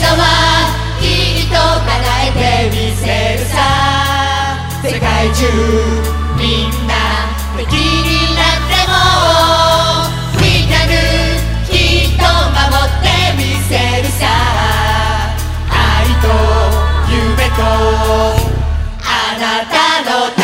さきっと叶えてみせるさ。世界中みんなで敵になってもみんなきっと守ってみせるさ。愛と夢とあなたの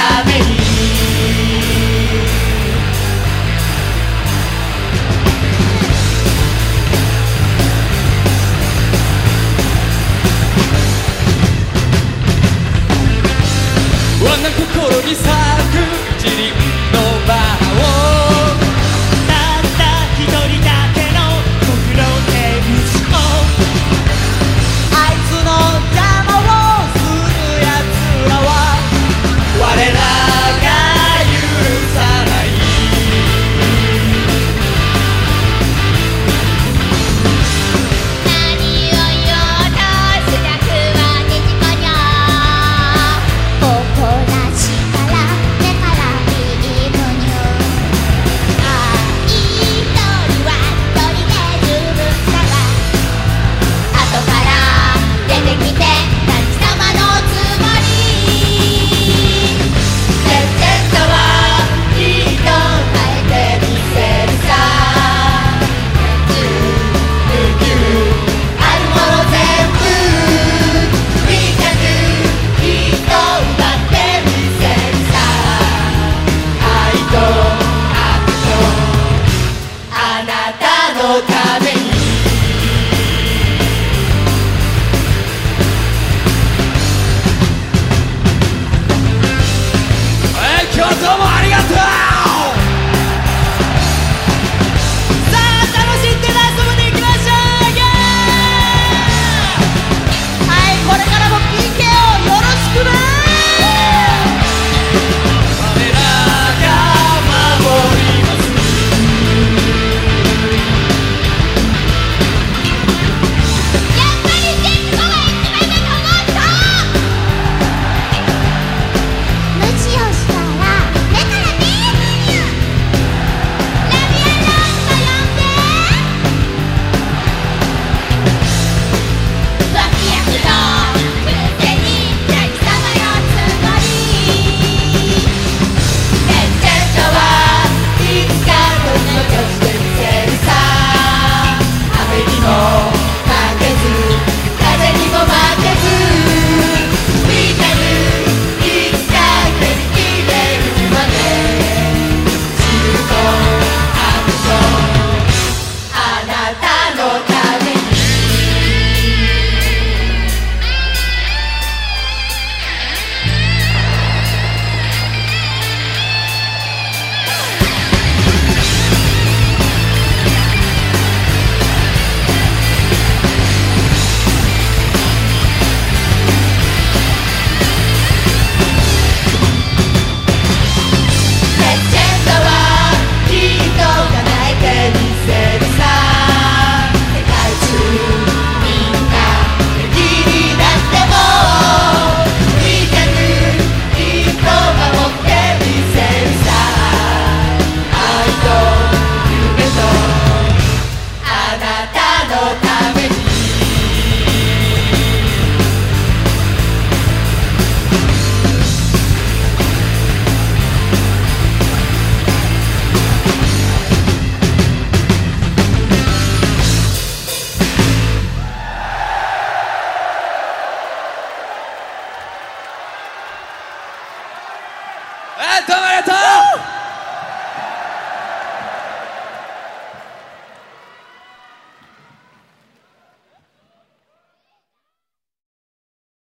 今日どうもありがとう！